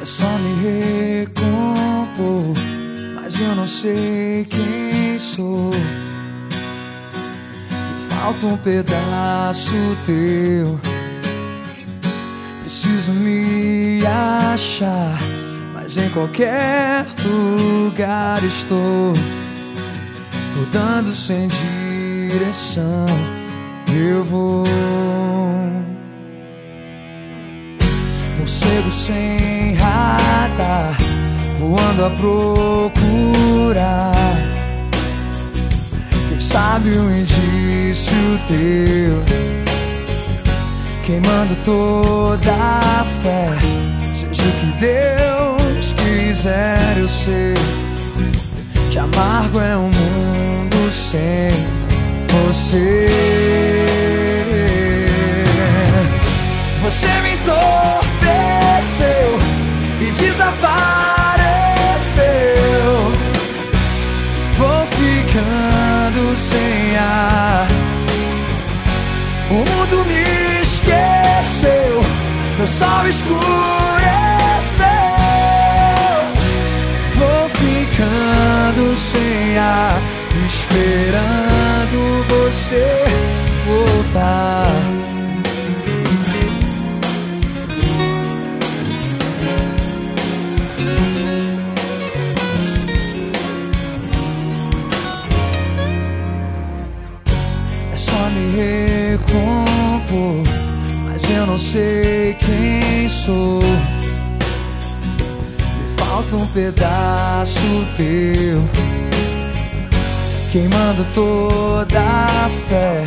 É só me recompor, mas eu não sei quem sou. Me falta um pedaço teu. Preciso me achar, mas em qualquer lugar estou rodando sem direção. Eu vou. Morcego sem voando a procurar. Quem sabe um indício teu, queimando toda a fé. Seja o que Deus quiser, eu sei que amargo é um mundo sem você. Você me entorpeceu desapareceu. Vou ficando sem ar. O mundo me esqueceu, meu sol escureceu. Vou ficando sem ar, esperando você voltar. Eu não sei quem sou. Me falta um pedaço teu, queimando toda a fé.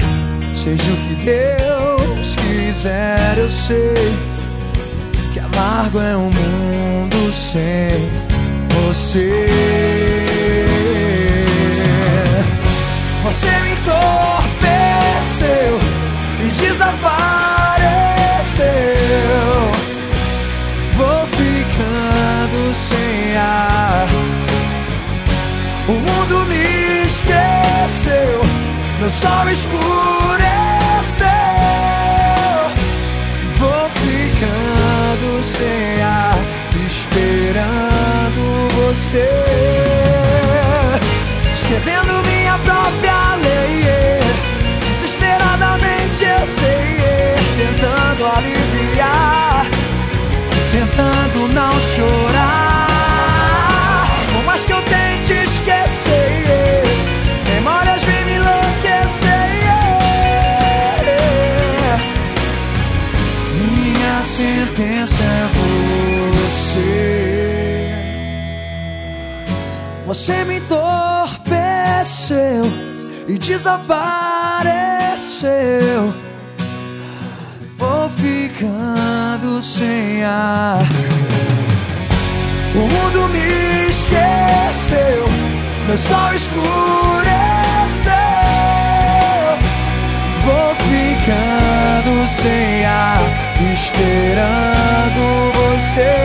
Seja o que Deus quiser, eu sei que amargo é um mundo sem você. Você me entorpeceu e desapareceu. Sol escureceu. Vou ficando sem ar, esperando você. Escrevendo minha própria lei, desesperadamente eu sei, tentando aliviar, tentando não chorar. Você me entorpeceu e desapareceu. Vou ficando sem ar. O mundo me esqueceu, meu sol escureceu. Vou ficando sem ar, esperando você